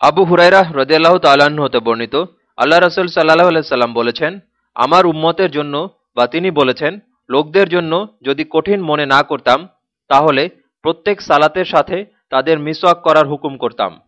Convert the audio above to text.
আবু হুরাইরা রদিয়াল্লাহ তাল্লাহ্ন হতে বর্ণিত, আল্লাহ রসুল সাল্লাহ আলাইসাল্লাম বলেছেন, আমার উম্মতের জন্য বা তিনি বলেছেন, লোকদের জন্য যদি কঠিন মনে না করতাম, তাহলে প্রত্যেক সালাতের সাথে তাদের মিসওয়াক করার হুকুম করতাম।